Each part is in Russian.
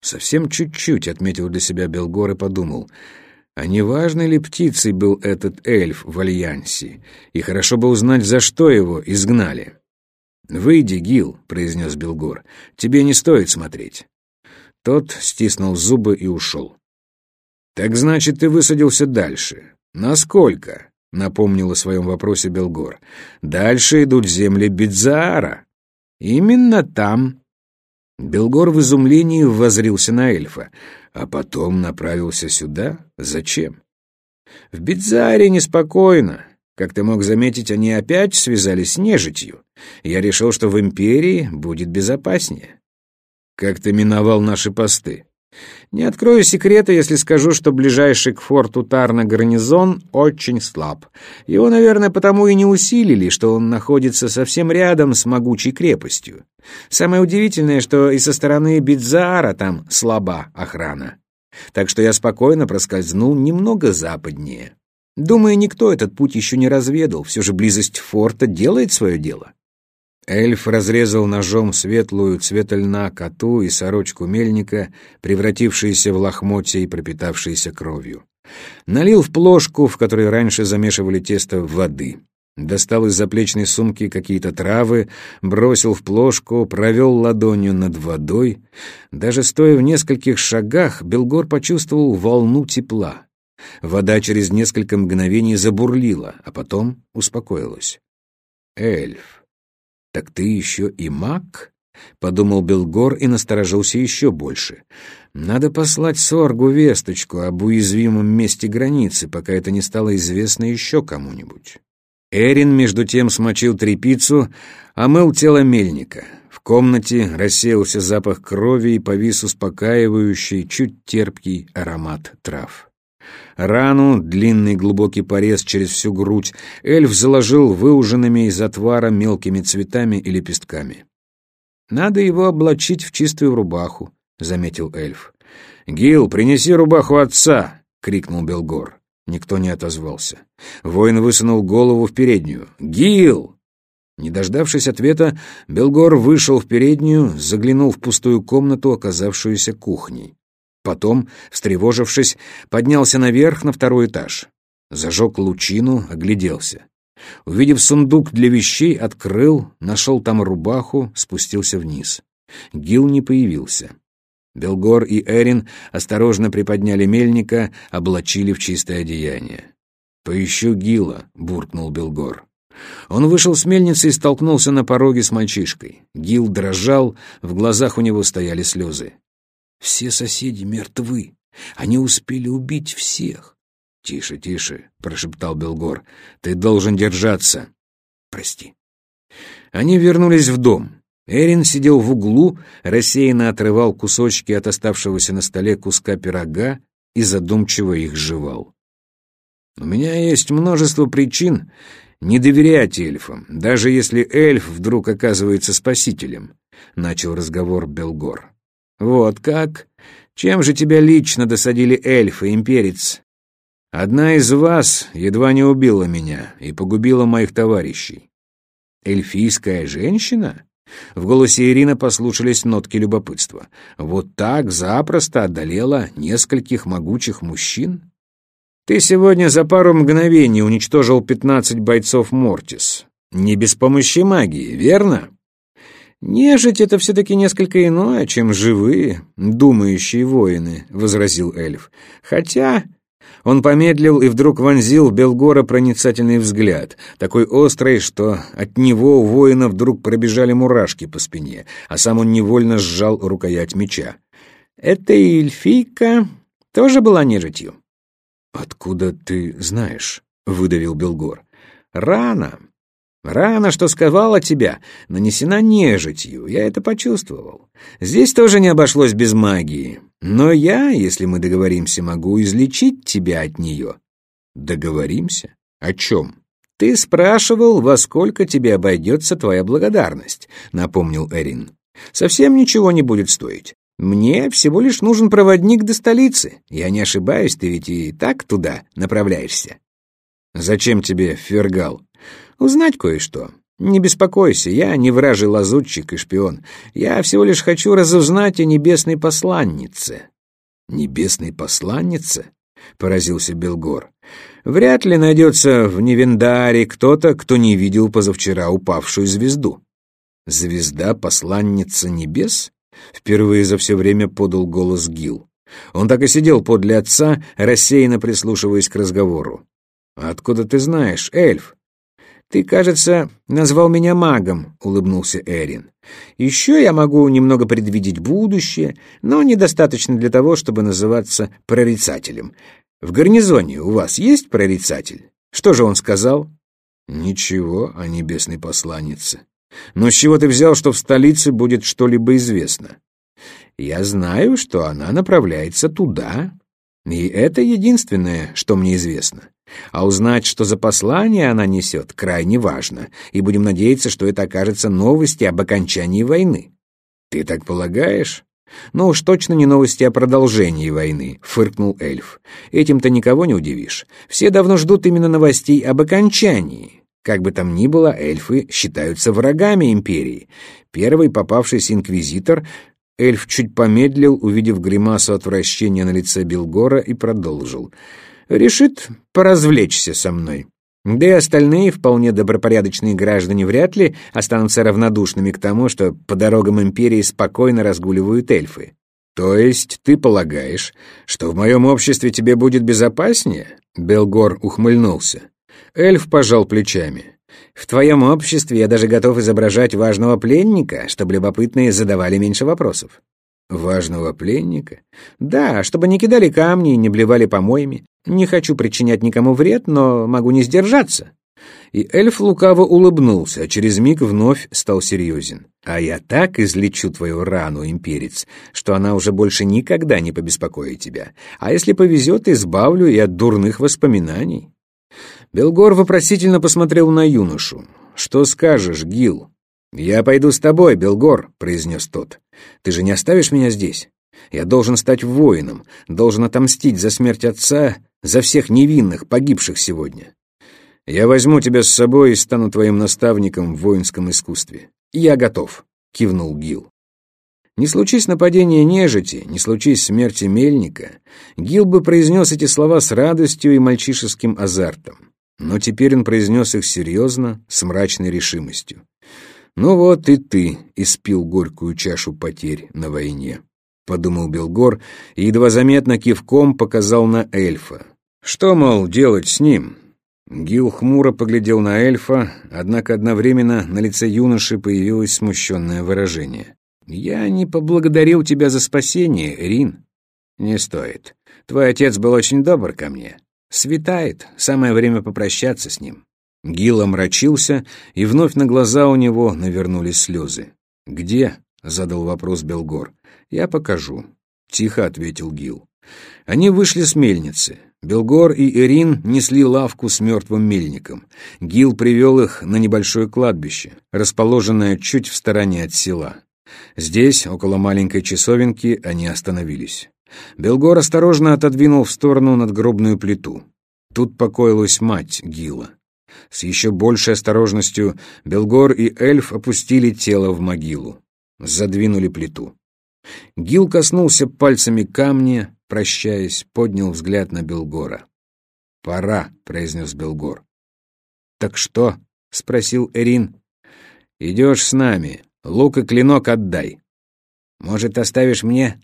Совсем чуть-чуть, отметил для себя Белгор и подумал, а не важной ли птицей был этот эльф в Альянсе, и хорошо бы узнать, за что его изгнали. «Выйди, Гил», — произнес Белгор, — «тебе не стоит смотреть». Тот стиснул зубы и ушел. «Так значит, ты высадился дальше. Насколько?» — напомнил о своем вопросе Белгор. «Дальше идут земли Бидзаара». «Именно там». Белгор в изумлении воззрился на эльфа, а потом направился сюда. Зачем? «В Бидзааре неспокойно. Как ты мог заметить, они опять связались с нежитью. Я решил, что в Империи будет безопаснее. Как ты миновал наши посты? Не открою секрета, если скажу, что ближайший к форту Тарна гарнизон очень слаб. Его, наверное, потому и не усилили, что он находится совсем рядом с могучей крепостью. Самое удивительное, что и со стороны Бидзаара там слаба охрана. Так что я спокойно проскользнул немного западнее. Думаю, никто этот путь еще не разведал, все же близость форта делает свое дело. Эльф разрезал ножом светлую цвета льна коту и сорочку мельника, превратившиеся в лохмотья и пропитавшиеся кровью. Налил в плошку, в которой раньше замешивали тесто, воды. Достал из заплечной сумки какие-то травы, бросил в плошку, провел ладонью над водой. Даже стоя в нескольких шагах, Белгор почувствовал волну тепла. Вода через несколько мгновений забурлила, а потом успокоилась. «Эльф, так ты еще и маг?» — подумал Белгор и насторожился еще больше. «Надо послать Соргу весточку об уязвимом месте границы, пока это не стало известно еще кому-нибудь». Эрин, между тем, смочил трепицу, омыл тело мельника. В комнате рассеялся запах крови и повис успокаивающий, чуть терпкий аромат трав. Рану, длинный глубокий порез через всю грудь, эльф заложил выуженными из отвара мелкими цветами и лепестками. «Надо его облачить в чистую рубаху», — заметил эльф. «Гил, принеси рубаху отца!» — крикнул Белгор. Никто не отозвался. Воин высунул голову в переднюю. «Гил!» Не дождавшись ответа, Белгор вышел в переднюю, заглянул в пустую комнату, оказавшуюся кухней. Потом, встревожившись, поднялся наверх на второй этаж. Зажег лучину, огляделся. Увидев сундук для вещей, открыл, нашел там рубаху, спустился вниз. Гил не появился. Белгор и Эрин осторожно приподняли мельника, облачили в чистое одеяние. «Поищу Гила», — буркнул Белгор. Он вышел с мельницы и столкнулся на пороге с мальчишкой. Гил дрожал, в глазах у него стояли слезы. Все соседи мертвы. Они успели убить всех. «Тише, тише», — прошептал Белгор. «Ты должен держаться». «Прости». Они вернулись в дом. Эрин сидел в углу, рассеянно отрывал кусочки от оставшегося на столе куска пирога и задумчиво их жевал. «У меня есть множество причин не доверять эльфам, даже если эльф вдруг оказывается спасителем», — начал разговор Белгор. «Вот как? Чем же тебя лично досадили эльфы, имперец? Одна из вас едва не убила меня и погубила моих товарищей. Эльфийская женщина?» В голосе Ирины послушались нотки любопытства. «Вот так запросто одолела нескольких могучих мужчин?» «Ты сегодня за пару мгновений уничтожил пятнадцать бойцов Мортис. Не без помощи магии, верно?» «Нежить — это все-таки несколько иное, чем живые, думающие воины», — возразил эльф. «Хотя...» Он помедлил и вдруг вонзил Белгора проницательный взгляд, такой острый, что от него у воина вдруг пробежали мурашки по спине, а сам он невольно сжал рукоять меча. «Эта эльфийка тоже была нежитью?» «Откуда ты знаешь?» — выдавил Белгор. «Рано. Рана, что сковала тебя, нанесена нежитью, я это почувствовал. Здесь тоже не обошлось без магии. Но я, если мы договоримся, могу излечить тебя от нее. Договоримся? О чем? Ты спрашивал, во сколько тебе обойдется твоя благодарность, напомнил Эрин. Совсем ничего не будет стоить. Мне всего лишь нужен проводник до столицы. Я не ошибаюсь, ты ведь и так туда направляешься. Зачем тебе Фергал? Узнать кое-что. «Не беспокойся, я не вражий лазутчик и шпион. Я всего лишь хочу разузнать о небесной посланнице». «Небесной посланнице?» — поразился Белгор. «Вряд ли найдется в Невендаре кто-то, кто не видел позавчера упавшую звезду». «Звезда — посланница небес?» — впервые за все время подал голос Гил. Он так и сидел подле отца, рассеянно прислушиваясь к разговору. «Откуда ты знаешь, эльф?» «Ты, кажется, назвал меня магом», — улыбнулся Эрин. «Еще я могу немного предвидеть будущее, но недостаточно для того, чтобы называться прорицателем. В гарнизоне у вас есть прорицатель? Что же он сказал?» «Ничего о небесной посланнице. Но с чего ты взял, что в столице будет что-либо известно?» «Я знаю, что она направляется туда, и это единственное, что мне известно. А узнать, что за послание она несет, крайне важно, и будем надеяться, что это окажется новости об окончании войны. Ты так полагаешь? Ну уж точно не новости о продолжении войны, фыркнул эльф. Этим-то никого не удивишь. Все давно ждут именно новостей об окончании. Как бы там ни было, эльфы считаются врагами империи. Первый попавшийся инквизитор Эльф чуть помедлил, увидев гримасу отвращения на лице Билгора, и продолжил — решит поразвлечься со мной. Да и остальные, вполне добропорядочные граждане, вряд ли останутся равнодушными к тому, что по дорогам империи спокойно разгуливают эльфы. То есть ты полагаешь, что в моем обществе тебе будет безопаснее? Белгор ухмыльнулся. Эльф пожал плечами. В твоем обществе я даже готов изображать важного пленника, чтобы любопытные задавали меньше вопросов. Важного пленника? Да, чтобы не кидали камни и не блевали помоями. Не хочу причинять никому вред, но могу не сдержаться». И эльф лукаво улыбнулся, а через миг вновь стал серьезен. «А я так излечу твою рану, имперец, что она уже больше никогда не побеспокоит тебя. А если повезет, избавлю и от дурных воспоминаний». Белгор вопросительно посмотрел на юношу. «Что скажешь, Гил?» «Я пойду с тобой, Белгор», — произнес тот. «Ты же не оставишь меня здесь? Я должен стать воином, должен отомстить за смерть отца за всех невинных, погибших сегодня. Я возьму тебя с собой и стану твоим наставником в воинском искусстве. Я готов, кивнул Гил. Не случись нападения нежити, не случись смерти мельника, Гил бы произнес эти слова с радостью и мальчишеским азартом. Но теперь он произнес их серьезно, с мрачной решимостью. «Ну вот и ты испил горькую чашу потерь на войне», — подумал Белгор и едва заметно кивком показал на эльфа. Что, мол, делать с ним? Гил хмуро поглядел на эльфа, однако одновременно на лице юноши появилось смущенное выражение. «Я не поблагодарил тебя за спасение, Рин». «Не стоит. Твой отец был очень добр ко мне. Светает, самое время попрощаться с ним». Гил омрачился, и вновь на глаза у него навернулись слезы. «Где?» — задал вопрос Белгор. «Я покажу», — тихо ответил Гил. Они вышли с мельницы. Белгор и Ирин несли лавку с мертвым мельником. Гил привел их на небольшое кладбище, расположенное чуть в стороне от села. Здесь, около маленькой часовенки, они остановились. Белгор осторожно отодвинул в сторону надгробную плиту. Тут покоилась мать Гила. С еще большей осторожностью Белгор и эльф опустили тело в могилу. Задвинули плиту. Гил коснулся пальцами камня, прощаясь, поднял взгляд на Белгора. «Пора», — произнес Белгор. «Так что?» — спросил Эрин. «Идешь с нами. Лук и клинок отдай. Может, оставишь мне?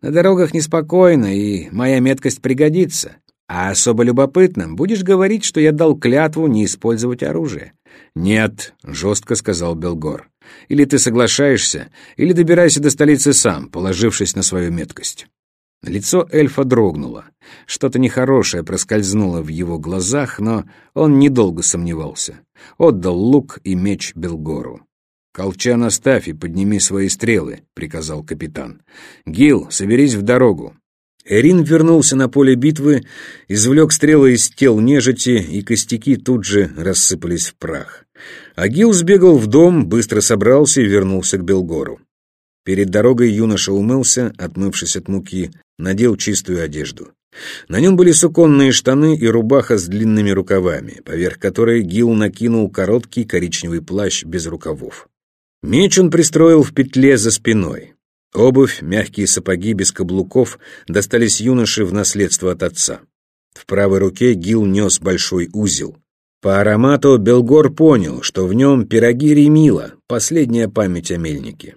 На дорогах неспокойно, и моя меткость пригодится. А особо любопытным будешь говорить, что я дал клятву не использовать оружие». «Нет», — жестко сказал Белгор. «Или ты соглашаешься, или добирайся до столицы сам, положившись на свою меткость». Лицо эльфа дрогнуло. Что-то нехорошее проскользнуло в его глазах, но он недолго сомневался. Отдал лук и меч Белгору. «Колчан оставь и подними свои стрелы», — приказал капитан. «Гил, соберись в дорогу». Эрин вернулся на поле битвы, извлек стрелы из тел нежити, и костяки тут же рассыпались в прах. Агил сбегал в дом, быстро собрался и вернулся к Белгору. Перед дорогой юноша умылся, отмывшись от муки, надел чистую одежду. На нем были суконные штаны и рубаха с длинными рукавами, поверх которой Гил накинул короткий коричневый плащ без рукавов. Меч он пристроил в петле за спиной. Обувь, мягкие сапоги без каблуков достались юноше в наследство от отца. В правой руке Гил нес большой узел. По аромату Белгор понял, что в нем пироги Ремила, последняя память о мельнике.